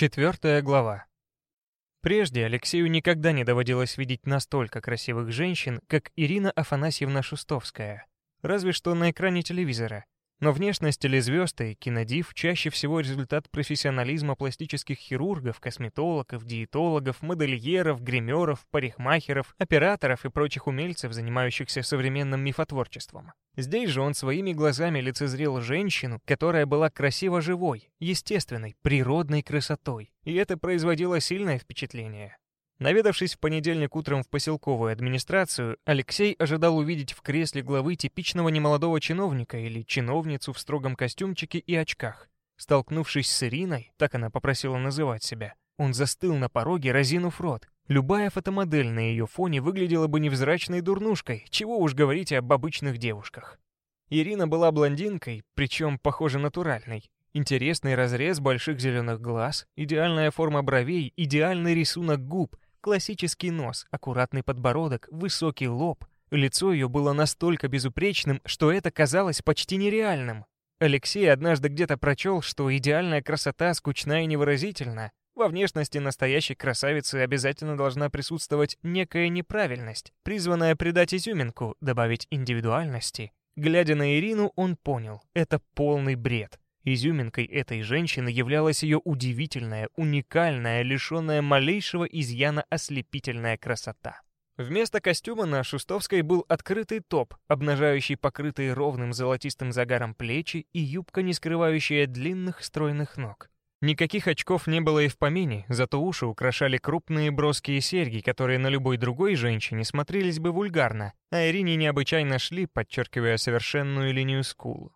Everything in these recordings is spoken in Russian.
Четвертая глава. Прежде Алексею никогда не доводилось видеть настолько красивых женщин, как Ирина Афанасьевна Шустовская. Разве что на экране телевизора. Но внешность телезвезд и кинодив чаще всего результат профессионализма пластических хирургов, косметологов, диетологов, модельеров, гримеров, парикмахеров, операторов и прочих умельцев, занимающихся современным мифотворчеством. Здесь же он своими глазами лицезрел женщину, которая была красиво живой, естественной, природной красотой. И это производило сильное впечатление. Наведавшись в понедельник утром в поселковую администрацию, Алексей ожидал увидеть в кресле главы типичного немолодого чиновника или чиновницу в строгом костюмчике и очках. Столкнувшись с Ириной, так она попросила называть себя, он застыл на пороге, разинув рот. Любая фотомодель на ее фоне выглядела бы невзрачной дурнушкой, чего уж говорить об обычных девушках. Ирина была блондинкой, причем, похоже, натуральной. Интересный разрез больших зеленых глаз, идеальная форма бровей, идеальный рисунок губ — Классический нос, аккуратный подбородок, высокий лоб. Лицо ее было настолько безупречным, что это казалось почти нереальным. Алексей однажды где-то прочел, что идеальная красота скучна и невыразительна. Во внешности настоящей красавицы обязательно должна присутствовать некая неправильность, призванная придать изюминку, добавить индивидуальности. Глядя на Ирину, он понял — это полный бред. Изюминкой этой женщины являлась ее удивительная, уникальная, лишенная малейшего изъяна ослепительная красота. Вместо костюма на Шустовской был открытый топ, обнажающий покрытые ровным золотистым загаром плечи и юбка, не скрывающая длинных стройных ног. Никаких очков не было и в помине, зато уши украшали крупные броские серьги, которые на любой другой женщине смотрелись бы вульгарно, а Ирине необычайно шли, подчеркивая совершенную линию скул.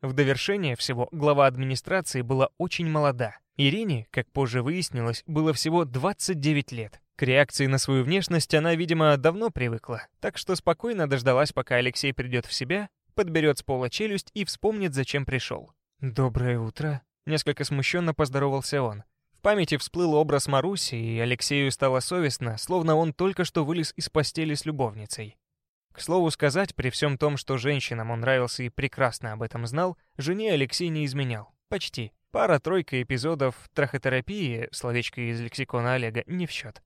В довершение всего глава администрации была очень молода. Ирине, как позже выяснилось, было всего 29 лет. К реакции на свою внешность она, видимо, давно привыкла, так что спокойно дождалась, пока Алексей придет в себя, подберет с пола челюсть и вспомнит, зачем пришел. «Доброе утро», — несколько смущенно поздоровался он. В памяти всплыл образ Маруси, и Алексею стало совестно, словно он только что вылез из постели с любовницей. К слову сказать, при всем том, что женщинам он нравился и прекрасно об этом знал, жене Алексей не изменял. Почти. Пара-тройка эпизодов трахотерапии, словечко из лексикона Олега, не в счет.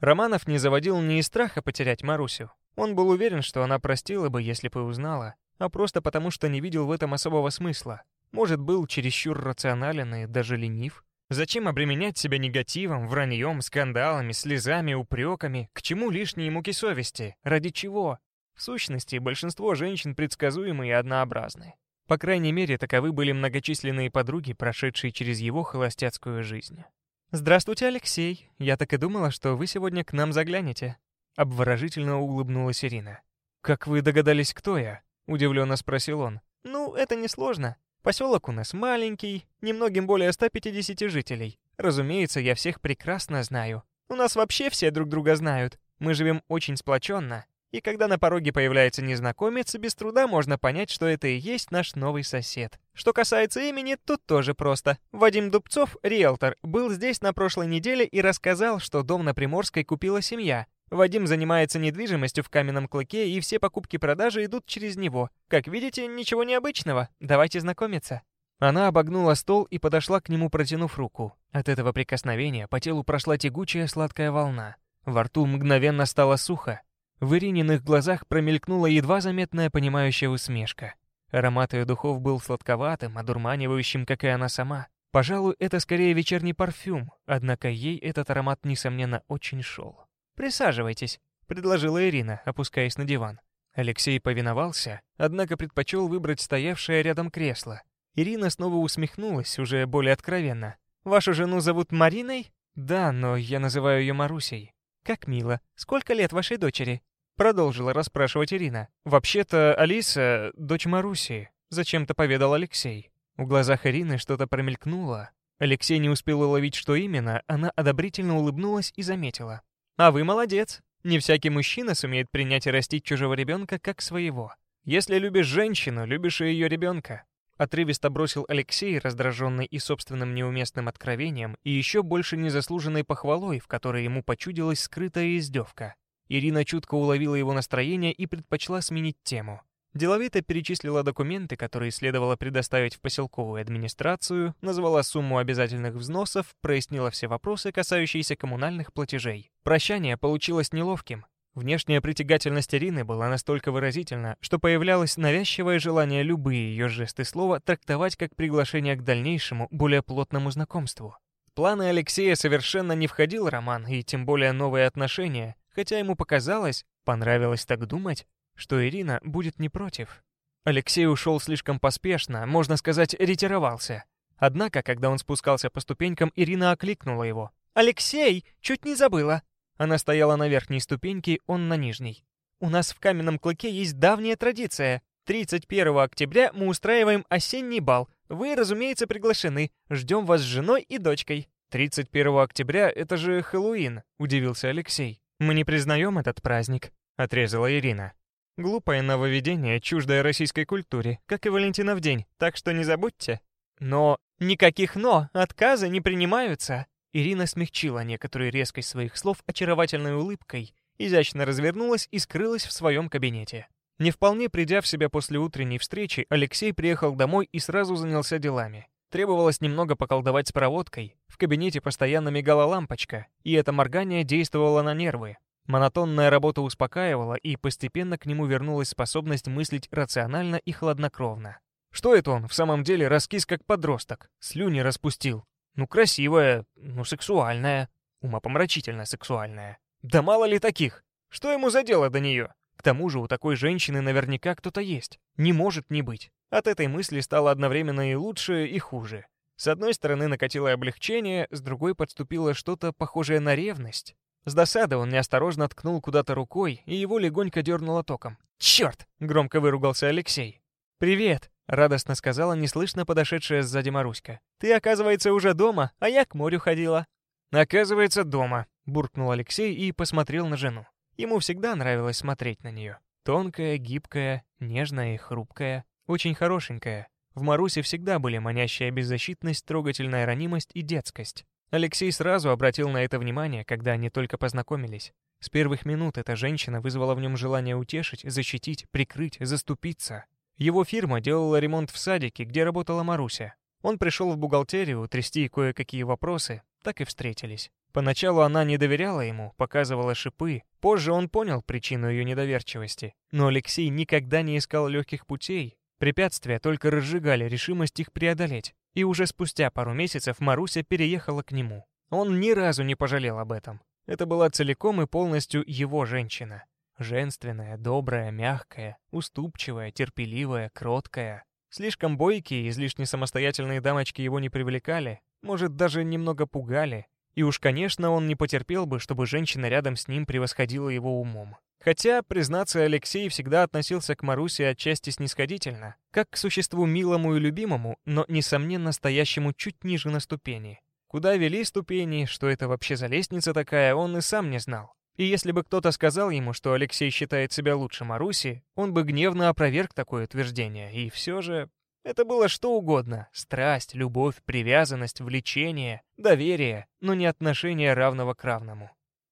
Романов не заводил ни из страха потерять Марусю. Он был уверен, что она простила бы, если бы узнала, а просто потому, что не видел в этом особого смысла. Может, был чересчур рационален и даже ленив. Зачем обременять себя негативом, враньем, скандалами, слезами, упреками? К чему лишние муки совести? Ради чего? В сущности, большинство женщин предсказуемы и однообразны. По крайней мере, таковы были многочисленные подруги, прошедшие через его холостяцкую жизнь. «Здравствуйте, Алексей. Я так и думала, что вы сегодня к нам заглянете». Обворожительно улыбнулась Ирина. «Как вы догадались, кто я?» — удивленно спросил он. «Ну, это несложно. Поселок у нас маленький, немногим более 150 жителей. Разумеется, я всех прекрасно знаю. У нас вообще все друг друга знают. Мы живем очень сплоченно. И когда на пороге появляется незнакомец, без труда можно понять, что это и есть наш новый сосед. Что касается имени, тут тоже просто. Вадим Дубцов, риэлтор, был здесь на прошлой неделе и рассказал, что дом на Приморской купила семья. Вадим занимается недвижимостью в каменном клыке, и все покупки-продажи идут через него. Как видите, ничего необычного. Давайте знакомиться. Она обогнула стол и подошла к нему, протянув руку. От этого прикосновения по телу прошла тягучая сладкая волна. Во рту мгновенно стало сухо. В Ирининых глазах промелькнула едва заметная понимающая усмешка. Аромат ее духов был сладковатым, одурманивающим, как и она сама. Пожалуй, это скорее вечерний парфюм, однако ей этот аромат, несомненно, очень шел. «Присаживайтесь», — предложила Ирина, опускаясь на диван. Алексей повиновался, однако предпочел выбрать стоявшее рядом кресло. Ирина снова усмехнулась, уже более откровенно. «Вашу жену зовут Мариной?» «Да, но я называю ее Марусей». «Как мило. Сколько лет вашей дочери?» Продолжила расспрашивать Ирина. «Вообще-то Алиса — дочь Маруси», — зачем-то поведал Алексей. В глазах Ирины что-то промелькнуло. Алексей не успел уловить, что именно, она одобрительно улыбнулась и заметила. «А вы молодец. Не всякий мужчина сумеет принять и растить чужого ребенка как своего. Если любишь женщину, любишь и ее ребенка». Отрывисто бросил Алексей, раздраженный и собственным неуместным откровением, и еще больше незаслуженной похвалой, в которой ему почудилась скрытая издевка. Ирина чутко уловила его настроение и предпочла сменить тему. Деловито перечислила документы, которые следовало предоставить в поселковую администрацию, назвала сумму обязательных взносов, прояснила все вопросы, касающиеся коммунальных платежей. Прощание получилось неловким. Внешняя притягательность Ирины была настолько выразительна, что появлялось навязчивое желание любые ее жесты слова трактовать как приглашение к дальнейшему, более плотному знакомству. В планы Алексея совершенно не входил роман, и тем более новые отношения, хотя ему показалось, понравилось так думать, что Ирина будет не против. Алексей ушел слишком поспешно, можно сказать, ретировался. Однако, когда он спускался по ступенькам, Ирина окликнула его. «Алексей, чуть не забыла!» Она стояла на верхней ступеньке, он на нижней. «У нас в Каменном Клыке есть давняя традиция. 31 октября мы устраиваем осенний бал. Вы, разумеется, приглашены. Ждем вас с женой и дочкой». «31 октября — это же Хэллоуин», — удивился Алексей. «Мы не признаем этот праздник», — отрезала Ирина. «Глупое нововведение, чуждое российской культуре, как и Валентинов день, так что не забудьте». «Но...» «Никаких «но», отказы не принимаются», Ирина смягчила некоторую резкость своих слов очаровательной улыбкой, изящно развернулась и скрылась в своем кабинете. Не вполне придя в себя после утренней встречи, Алексей приехал домой и сразу занялся делами. Требовалось немного поколдовать с проводкой, в кабинете постоянно мигала лампочка, и это моргание действовало на нервы. Монотонная работа успокаивала, и постепенно к нему вернулась способность мыслить рационально и хладнокровно. Что это он, в самом деле, раскис как подросток, слюни распустил, ну, красивая, ну, сексуальная, умопомрачительно сексуальная. Да мало ли таких? Что ему за дело до нее? К тому же у такой женщины наверняка кто-то есть. Не может не быть. От этой мысли стало одновременно и лучше, и хуже. С одной стороны накатило облегчение, с другой подступило что-то похожее на ревность. С досады он неосторожно ткнул куда-то рукой, и его легонько дернуло током. «Черт!» — громко выругался Алексей. «Привет!» — радостно сказала неслышно подошедшая сзади Маруська. «Ты, оказывается, уже дома, а я к морю ходила». «Оказывается, дома», — буркнул Алексей и посмотрел на жену. Ему всегда нравилось смотреть на нее. Тонкая, гибкая, нежная и хрупкая, очень хорошенькая. В Марусе всегда были манящая беззащитность, трогательная ранимость и детскость. Алексей сразу обратил на это внимание, когда они только познакомились. С первых минут эта женщина вызвала в нем желание утешить, защитить, прикрыть, заступиться. Его фирма делала ремонт в садике, где работала Маруся. Он пришел в бухгалтерию трясти кое-какие вопросы, так и встретились. Поначалу она не доверяла ему, показывала шипы. Позже он понял причину ее недоверчивости. Но Алексей никогда не искал легких путей. Препятствия только разжигали решимость их преодолеть. И уже спустя пару месяцев Маруся переехала к нему. Он ни разу не пожалел об этом. Это была целиком и полностью его женщина. Женственная, добрая, мягкая, уступчивая, терпеливая, кроткая. Слишком бойкие, излишне самостоятельные дамочки его не привлекали, может, даже немного пугали. И уж, конечно, он не потерпел бы, чтобы женщина рядом с ним превосходила его умом. Хотя, признаться, Алексей всегда относился к Марусе отчасти снисходительно, как к существу милому и любимому, но, несомненно, стоящему чуть ниже на ступени. Куда вели ступени, что это вообще за лестница такая, он и сам не знал. И если бы кто-то сказал ему, что Алексей считает себя лучше Маруси, он бы гневно опроверг такое утверждение. И все же это было что угодно — страсть, любовь, привязанность, влечение, доверие, но не отношение равного к равному.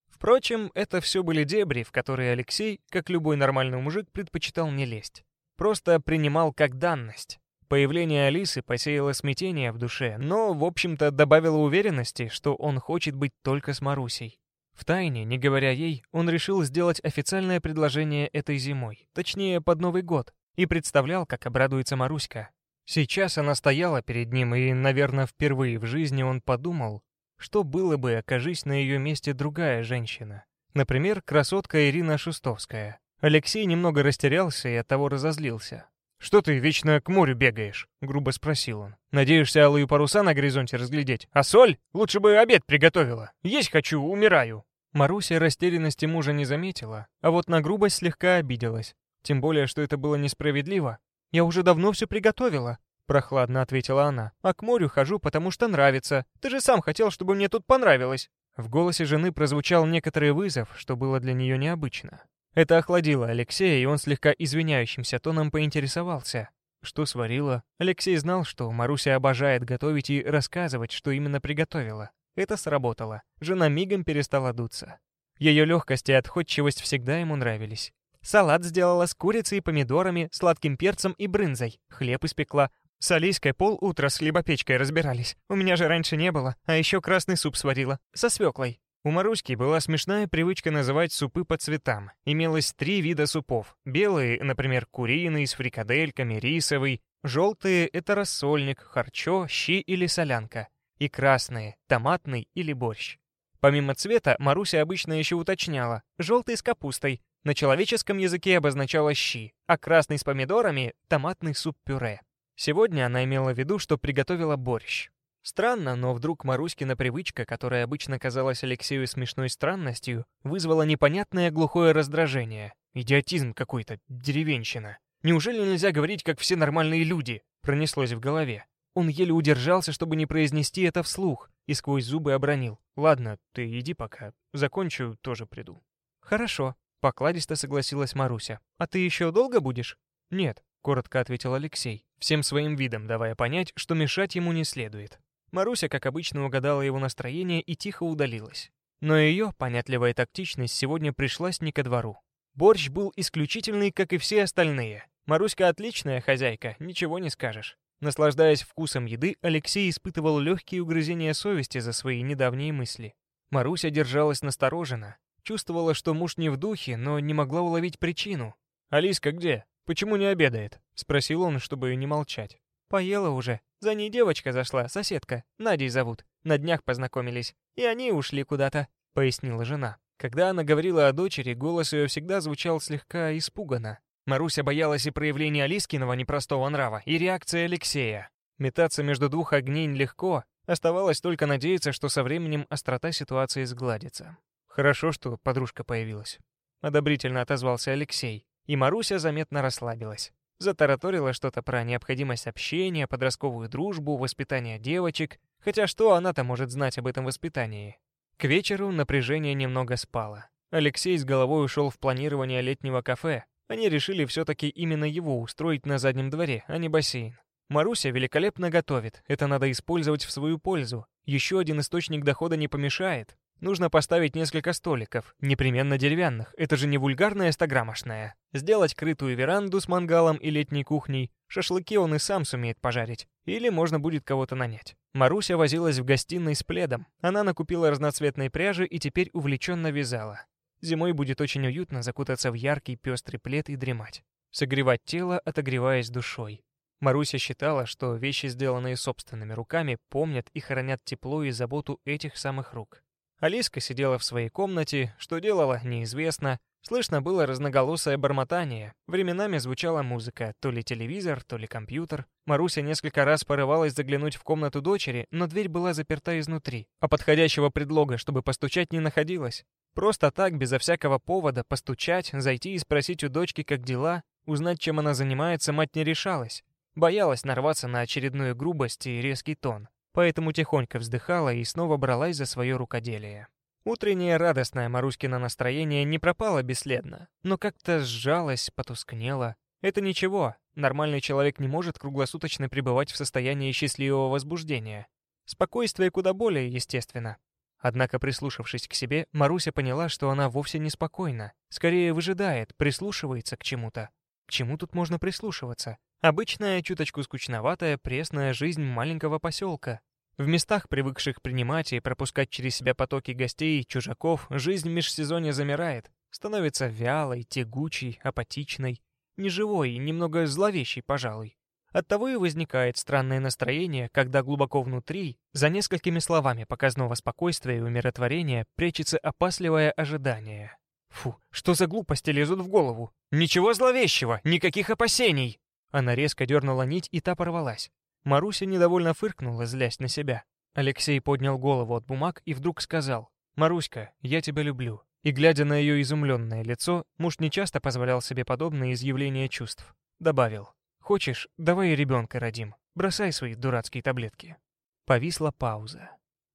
Впрочем, это все были дебри, в которые Алексей, как любой нормальный мужик, предпочитал не лезть. Просто принимал как данность. Появление Алисы посеяло смятение в душе, но, в общем-то, добавило уверенности, что он хочет быть только с Марусей. Втайне, не говоря ей, он решил сделать официальное предложение этой зимой, точнее, под Новый год, и представлял, как обрадуется Маруська. Сейчас она стояла перед ним, и, наверное, впервые в жизни он подумал, что было бы, окажись на ее месте другая женщина. Например, красотка Ирина Шустовская. Алексей немного растерялся и оттого разозлился. «Что ты вечно к морю бегаешь?» — грубо спросил он. «Надеешься алые паруса на горизонте разглядеть? А соль? Лучше бы обед приготовила. Есть хочу, умираю». Маруся растерянности мужа не заметила, а вот на грубость слегка обиделась. Тем более, что это было несправедливо. «Я уже давно все приготовила», — прохладно ответила она. «А к морю хожу, потому что нравится. Ты же сам хотел, чтобы мне тут понравилось». В голосе жены прозвучал некоторый вызов, что было для нее необычно. Это охладило Алексея, и он слегка извиняющимся тоном поинтересовался. Что сварила? Алексей знал, что Маруся обожает готовить и рассказывать, что именно приготовила. Это сработало. Жена мигом перестала дуться. Ее легкость и отходчивость всегда ему нравились. Салат сделала с курицей и помидорами, сладким перцем и брынзой. Хлеб испекла. С Алиской пол утра с хлебопечкой разбирались. У меня же раньше не было. А еще красный суп сварила. Со свеклой. У Маруськи была смешная привычка называть супы по цветам. Имелось три вида супов. Белые, например, куриный с фрикадельками, рисовый. Желтые — это рассольник, харчо, щи или солянка. И красные — томатный или борщ. Помимо цвета, Маруся обычно еще уточняла. Желтый с капустой. На человеческом языке обозначало щи, а красный с помидорами — томатный суп-пюре. Сегодня она имела в виду, что приготовила борщ. Странно, но вдруг Маруськина привычка, которая обычно казалась Алексею смешной странностью, вызвала непонятное глухое раздражение. Идиотизм какой-то, деревенщина. Неужели нельзя говорить, как все нормальные люди? Пронеслось в голове. Он еле удержался, чтобы не произнести это вслух, и сквозь зубы обронил. «Ладно, ты иди пока. Закончу, тоже приду». «Хорошо», — покладисто согласилась Маруся. «А ты еще долго будешь?» «Нет», — коротко ответил Алексей, всем своим видом давая понять, что мешать ему не следует. Маруся, как обычно, угадала его настроение и тихо удалилась. Но ее понятливая тактичность сегодня пришлась не ко двору. Борщ был исключительный, как и все остальные. Маруська отличная хозяйка, ничего не скажешь. Наслаждаясь вкусом еды, Алексей испытывал легкие угрызения совести за свои недавние мысли. Маруся держалась настороженно, чувствовала, что муж не в духе, но не могла уловить причину. «Алиска где? Почему не обедает?» — спросил он, чтобы не молчать. «Поела уже. За ней девочка зашла, соседка. Надей зовут. На днях познакомились. И они ушли куда-то», — пояснила жена. Когда она говорила о дочери, голос ее всегда звучал слегка испуганно. Маруся боялась и проявления Алискиного непростого нрава, и реакции Алексея. Метаться между двух огней легко, оставалось только надеяться, что со временем острота ситуации сгладится. «Хорошо, что подружка появилась», — одобрительно отозвался Алексей, и Маруся заметно расслабилась. Затараторила что-то про необходимость общения, подростковую дружбу, воспитание девочек, хотя что она-то может знать об этом воспитании? К вечеру напряжение немного спало. Алексей с головой ушел в планирование летнего кафе. Они решили все-таки именно его устроить на заднем дворе, а не бассейн. Маруся великолепно готовит, это надо использовать в свою пользу. Еще один источник дохода не помешает. Нужно поставить несколько столиков, непременно деревянных, это же не вульгарная стограммошная. Сделать крытую веранду с мангалом и летней кухней. Шашлыки он и сам сумеет пожарить. Или можно будет кого-то нанять. Маруся возилась в гостиной с пледом. Она накупила разноцветной пряжи и теперь увлеченно вязала. Зимой будет очень уютно закутаться в яркий пестрый плед и дремать. Согревать тело, отогреваясь душой. Маруся считала, что вещи, сделанные собственными руками, помнят и хранят тепло и заботу этих самых рук. Алиска сидела в своей комнате, что делала, неизвестно. Слышно было разноголосое бормотание. Временами звучала музыка, то ли телевизор, то ли компьютер. Маруся несколько раз порывалась заглянуть в комнату дочери, но дверь была заперта изнутри, а подходящего предлога, чтобы постучать, не находилось. Просто так, безо всякого повода, постучать, зайти и спросить у дочки, как дела, узнать, чем она занимается, мать не решалась. Боялась нарваться на очередную грубость и резкий тон поэтому тихонько вздыхала и снова бралась за свое рукоделие. Утреннее радостное Маруськино настроение не пропало бесследно, но как-то сжалось, потускнело. Это ничего, нормальный человек не может круглосуточно пребывать в состоянии счастливого возбуждения. Спокойствие куда более естественно. Однако, прислушавшись к себе, Маруся поняла, что она вовсе не спокойна, скорее выжидает, прислушивается к чему-то. К чему тут можно прислушиваться? Обычная, чуточку скучноватая, пресная жизнь маленького поселка. В местах, привыкших принимать и пропускать через себя потоки гостей и чужаков, жизнь в межсезонье замирает, становится вялой, тягучей, апатичной, неживой и немного зловещей, пожалуй. Оттого и возникает странное настроение, когда глубоко внутри, за несколькими словами показного спокойствия и умиротворения, прячется опасливое ожидание. Фу, что за глупости лезут в голову? Ничего зловещего, никаких опасений! Она резко дернула нить, и та порвалась. Маруся недовольно фыркнула, злясь на себя. Алексей поднял голову от бумаг и вдруг сказал, «Маруська, я тебя люблю». И, глядя на ее изумленное лицо, муж нечасто позволял себе подобные изъявления чувств. Добавил, «Хочешь, давай ребенка родим. Бросай свои дурацкие таблетки». Повисла пауза.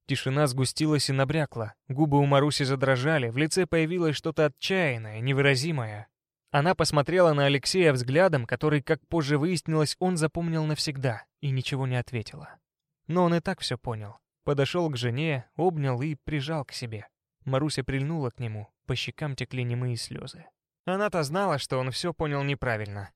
Тишина сгустилась и набрякла. Губы у Маруси задрожали, в лице появилось что-то отчаянное, невыразимое. Она посмотрела на Алексея взглядом, который, как позже выяснилось, он запомнил навсегда, и ничего не ответила. Но он и так все понял. Подошел к жене, обнял и прижал к себе. Маруся прильнула к нему, по щекам текли немые слезы. Она-то знала, что он все понял неправильно.